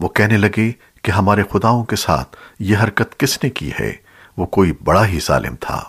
وہ کہنے لگے کہ ہمارے خداؤں کے ساتھ یہ حرکت کس نے کی ہے؟ وہ کوئی بڑا ہی ظالم تھا۔